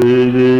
Baby.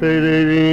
பெருவே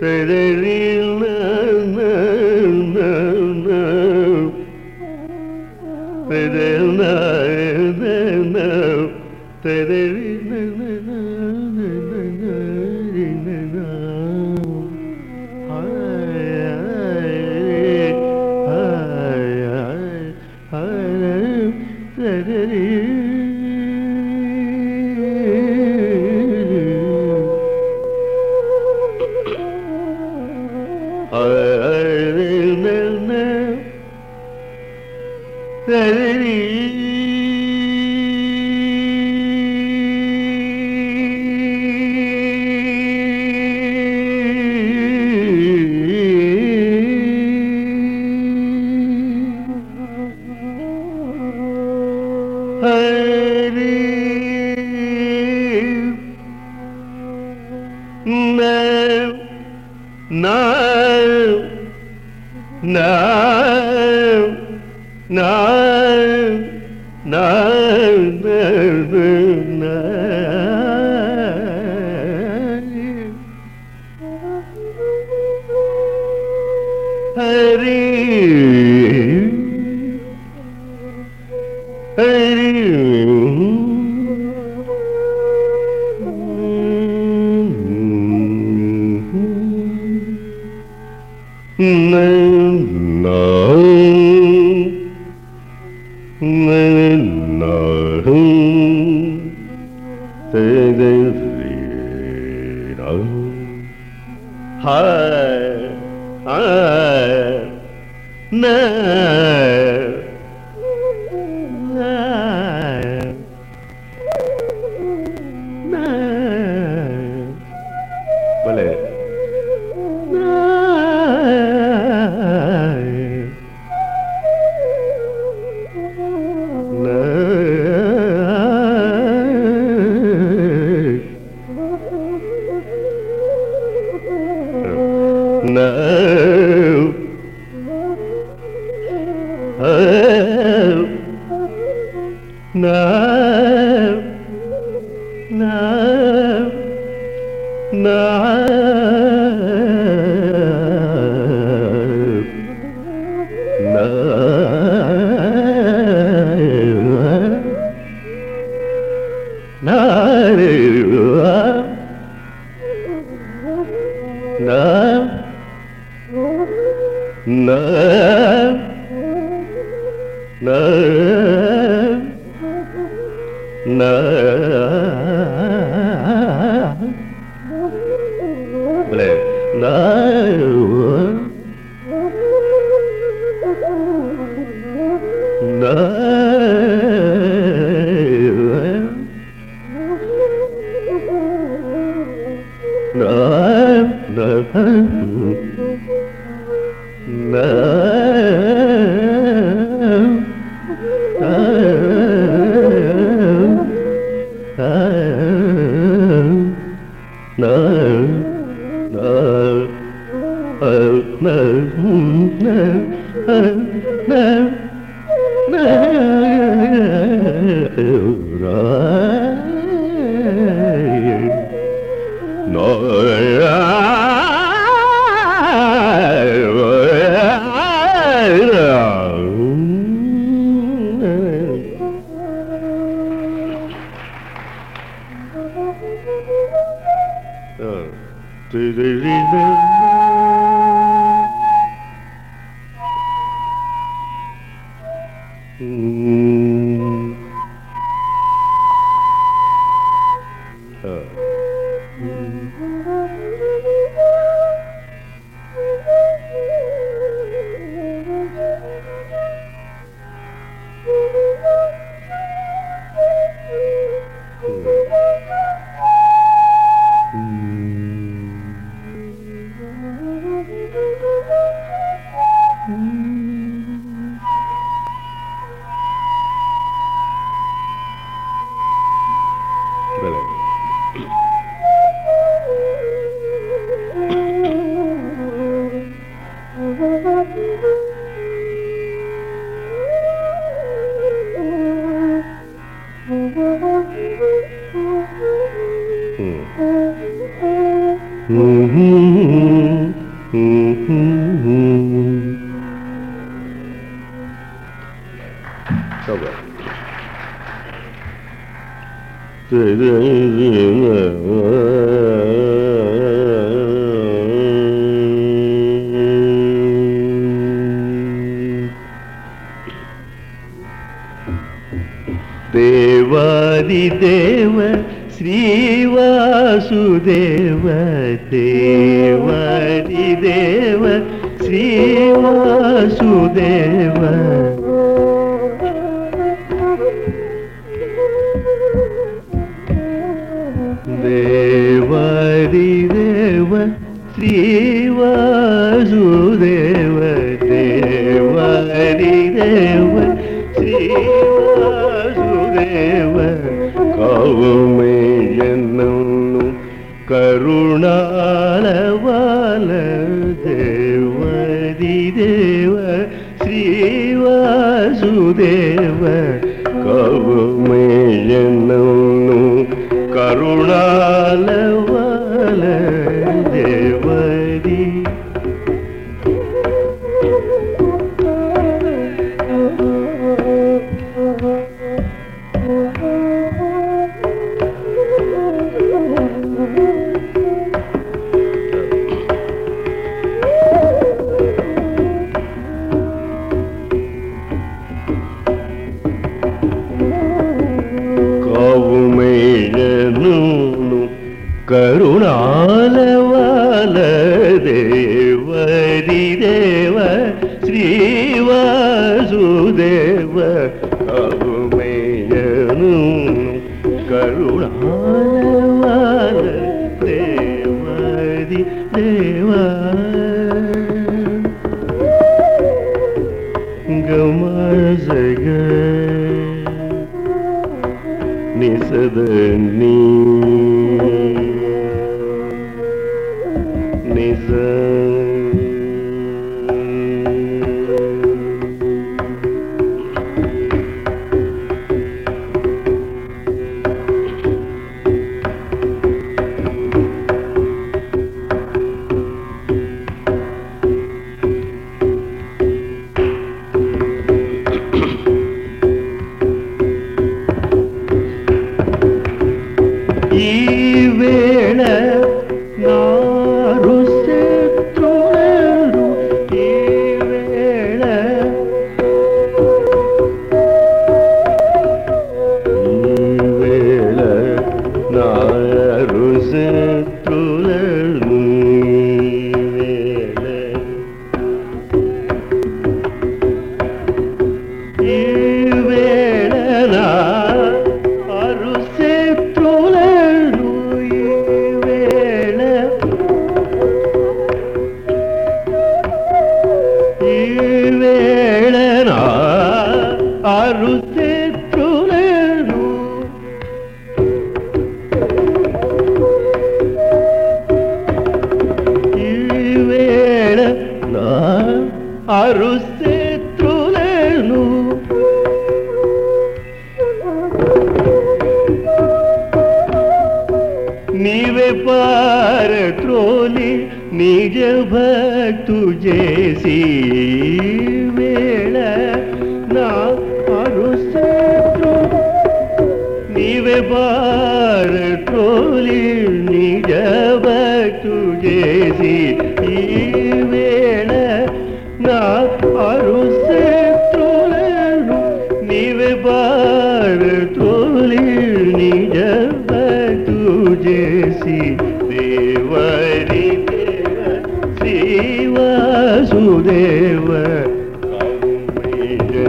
Pretty no, no, no. నా Mm. దేవాది దేవ శ్రీవాసుదేవ దేవాది దేవ శ్రీవాసుదేవ கருணாலவால தேவதி தேவ ஸ்ரீவாசுதேவ கவுமேயனும் கருணாலவால eyes. ರುಚ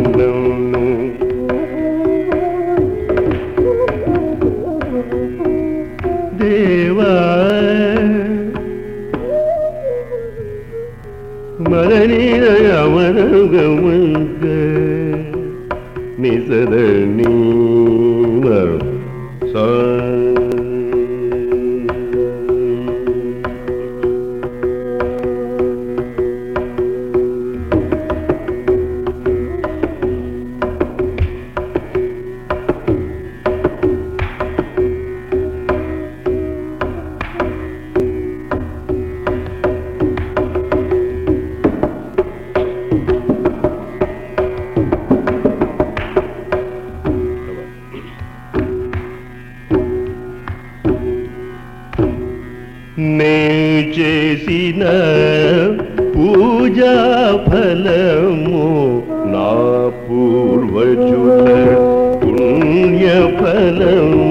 and uh, பலம்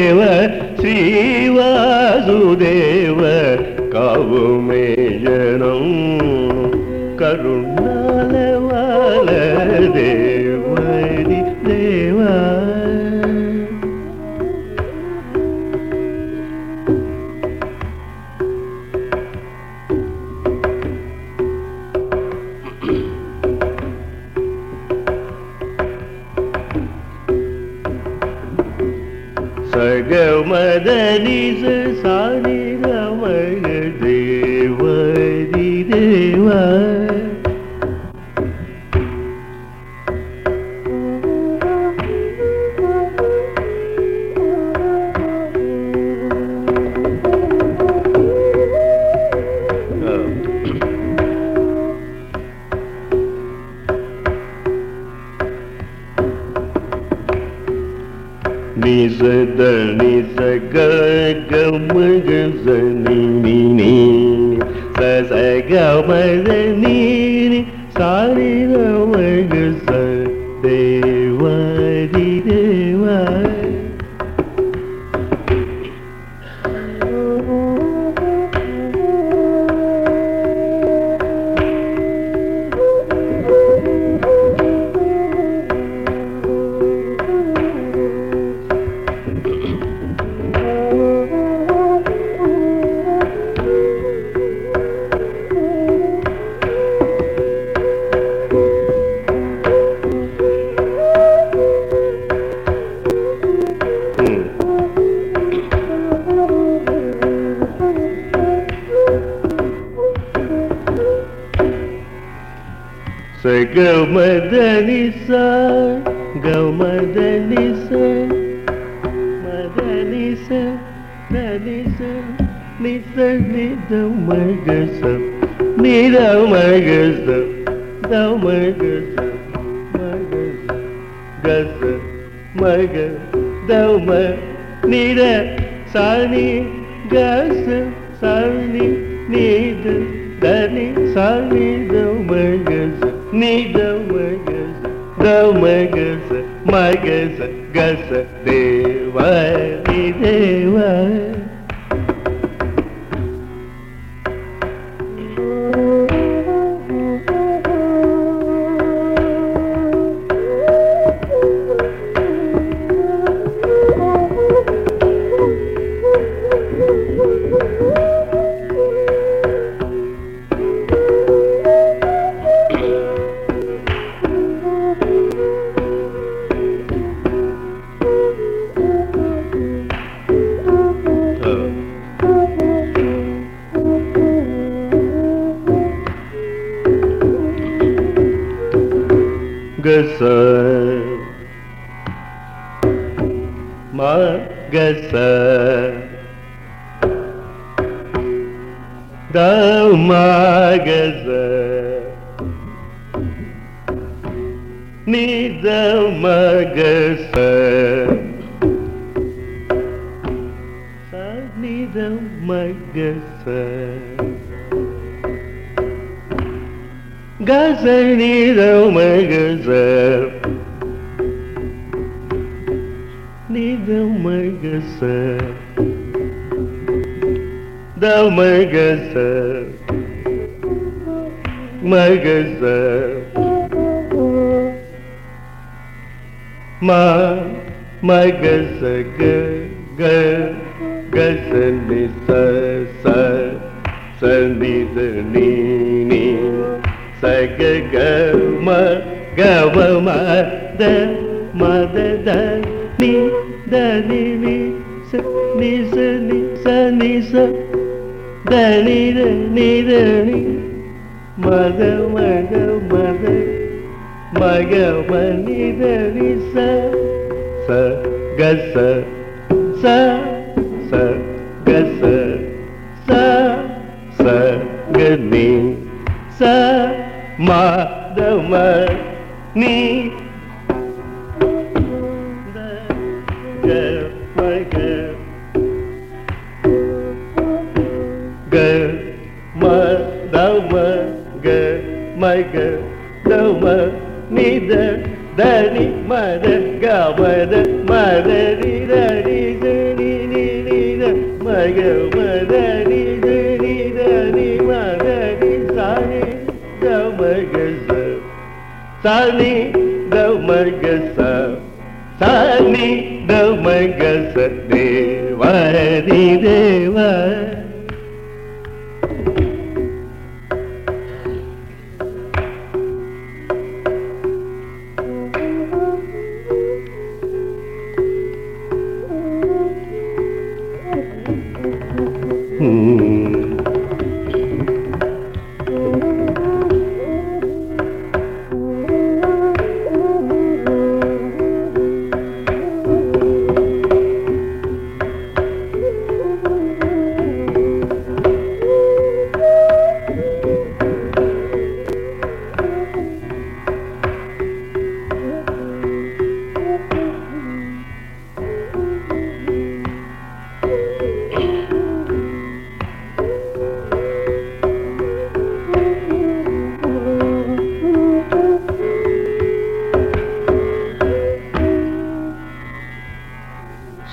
சகமதனி சகமதனி சதனி சனி சனிச நிதமகச நிரமகச தமகச மகச கச மக தம நிர சனி கச சனி நீத தனி சனி தமகச ni dama gaza dama gaza magaza gaza deva ni deva मा गी सी स गनि धनि सनि स மத மத மத மக மனித விச ச கச ச ச मधमगमध ச धरि स गी स माधमनि க தம நித தனி மத கமத மத நிரடி சனி நித மக மத நித நிதனி மத நிசானி தமக சனி தமக சனி தமக ச தேவரி தே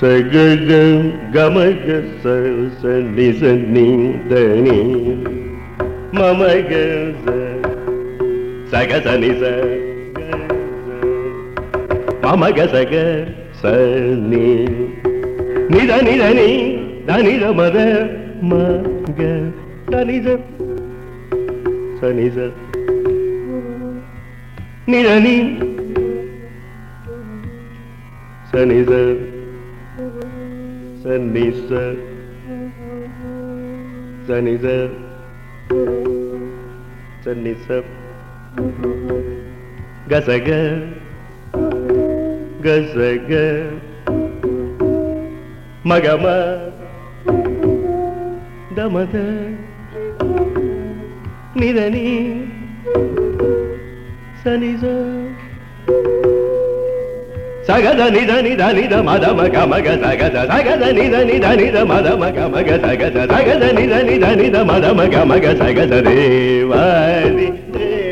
சகஜ கமக சனி சனி தனி மமக சக சனி ச மமக சக சனி நித நித நீ தனித மத மக தனித சனித நித. நீ. சனித ని ని ద ని ద ని ద ని ద మ ద మ గ ద ని స స ని స ని ద ని స ని స సన్ని స సన్ని స సన్ని స గసగ గసగ మగమ దమద నిదని సనిజ సగద నిద నిద నిద మద మగ మగ సగద సగద నిద నిద నిద మద మగ మగ సగద సగద నిద నిద నిద మద మగ మగ సగద దేవాది దేవ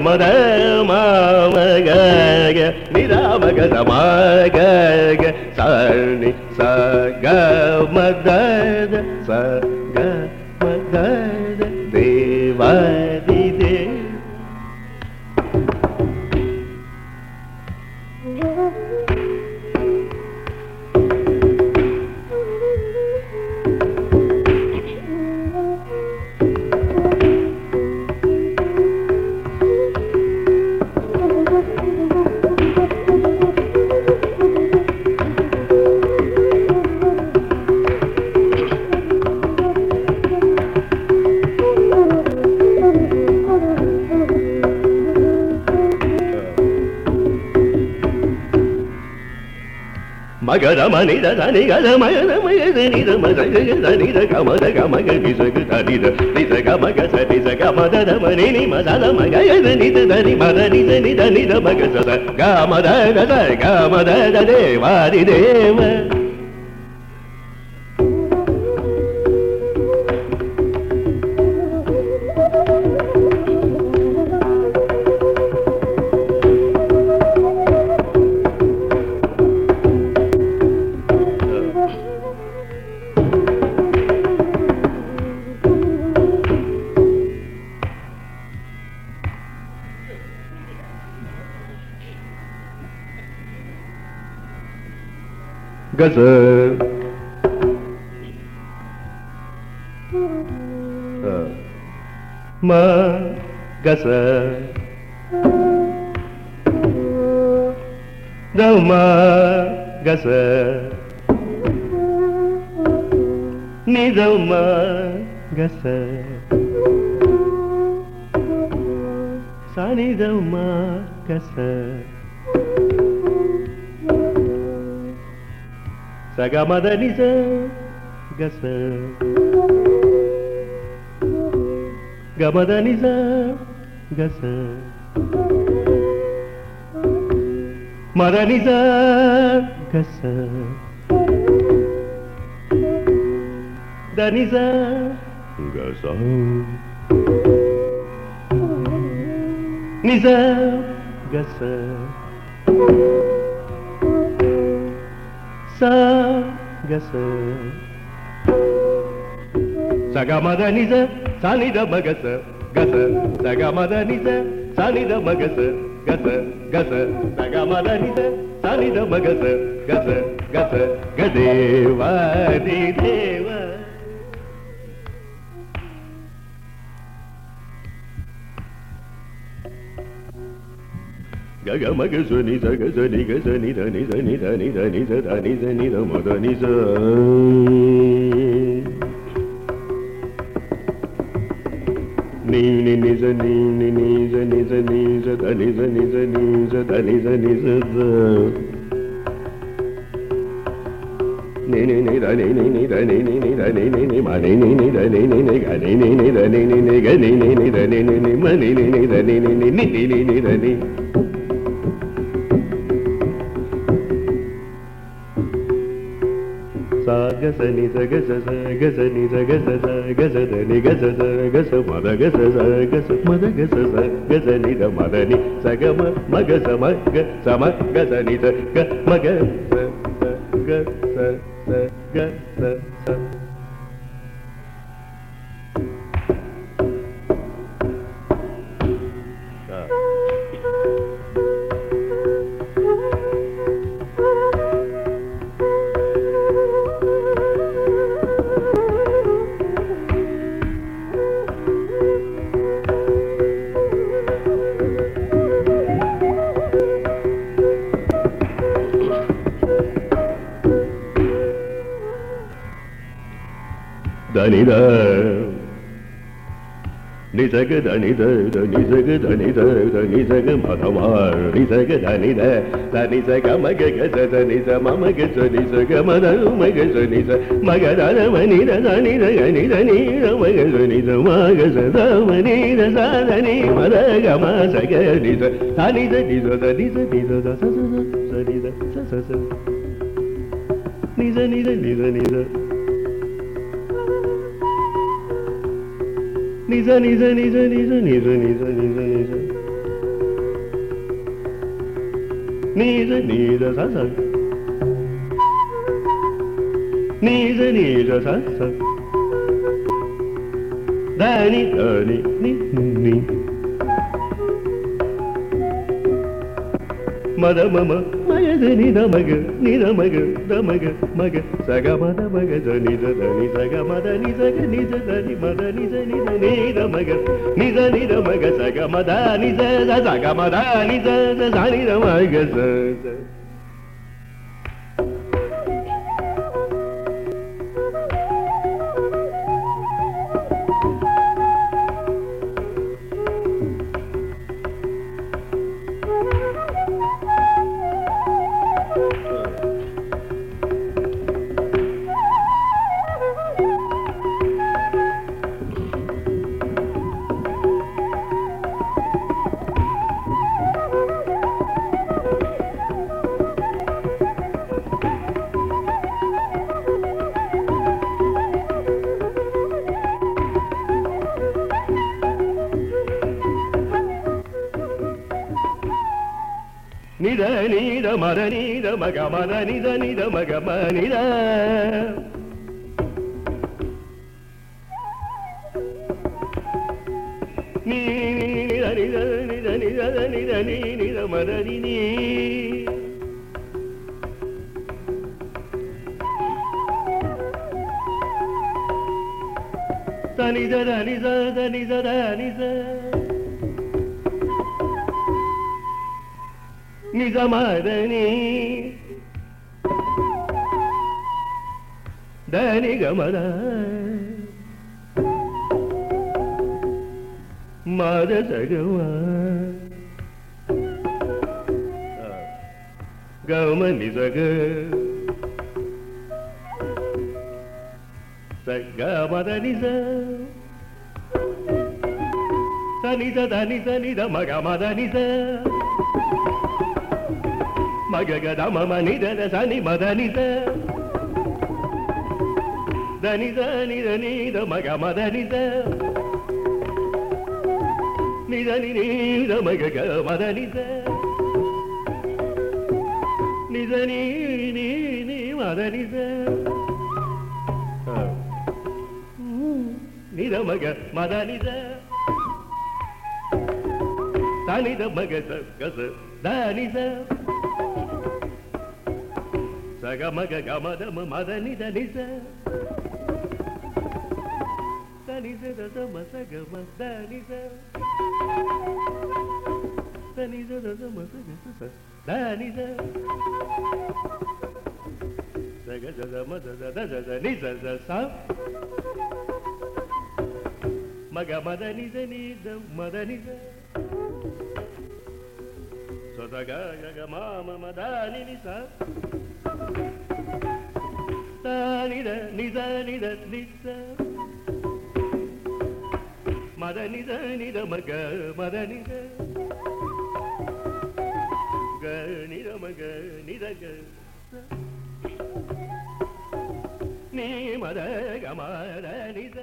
மத సద గమద గద గమద గదే వారి దేవ గజ. మ మా గస దమా గస నిదమా గస సానిదమా గస సగమదని గస గమదని గస మదని గస దని గస నిజ గస सा गसो सगा मद निज सानिद मगस गस सगा मद निज सानिद मगस गस गस सगा मद निज सानिद मगस गस गस गदेवा देवा గగ మగ సుని గగ ధని గ ధని ధని ధని ధని ధని ధని ధని రమ ధని నీవ్ని నిజ నీవ్ని నిజ నిజ నిజ ధని జ నిజ నిజ ధని జ నిజ ని ని ని ధని ని ని ధని ని ని ధని ని ని మని ని ని ధని ని ని గని ని ని ధని ని ని గని ని ని ధని ని ని మని ని ని ధని ని ని ని ని ని ధని గజ ని గజ గజ ని గజ గజ ని గజ గజ మద గజ గజ మద గజ గజ ని ద మద ని సగ మ మగ సమ గ సమ గజ ని ద గ మగ గ గ గ నిద నిజగ ధనిద నిజగ ధనిద నిజగ మధమార్ నిజగ ధనిద నిజగ మగ గజ నిజ మమ గజ నిజగ మద మగ నిజ మగ ధన మనిద ధనిద గనిద నీర మగ నిజ మగ సదమనిద సదని మద గమ సగ నిజ ధనిద నిజ నిజ నిజ స స స నిజ నిజ నిజ నిజ నిజ నిజ నిజ నిజ నిజ నిజ నిజ నిజ. నిజ నిజ నిజ స స. నిజ నిజ స స. దని దని ని. మద మమ రేది నిద మగ నిద మగ ద మగ మగ సగ మద మగ జ నిద ద ని సగ మద ని సగ నిద ద ని మద నిద నిద నిద మగ నిద నిద మగ సగ మద నిద సగ మద నిద ద నిద మగ స మర నిద మగ మర నిద. నిద మగ మనిద నీ నిద నిద నిద నిద నిద నీ నిద. మరని నీ తనిద నిద నిద నిద నిద. స దని స నిజ మదని దని గమద మద సగమ గమ నిజ గ సగ మద నిజ సనిజ దని సనిద మగ మద నిజ మగ గద మమ నిద సని మద నిజ దని దని దని ద మగ మద నిద ని ద మగ గ మద నిజ నిజ ని ని మద నిజ నిద మగ మద నిజ దని ద మగ స గ స గమదమ స సగ మగ గ మద మ మద నిద నిజ దని స ద స మ స గ మ స దని స దని సగ జ జ మ జ జ ద జ జ మగ మద ని జ ద మద ని సదగ గగ మామ మదాని నిస నిద నిద నిద నిద మద నిద నిద మగ మద నిద గ నిద మగ నిద గ. నీ మద గ మద నిద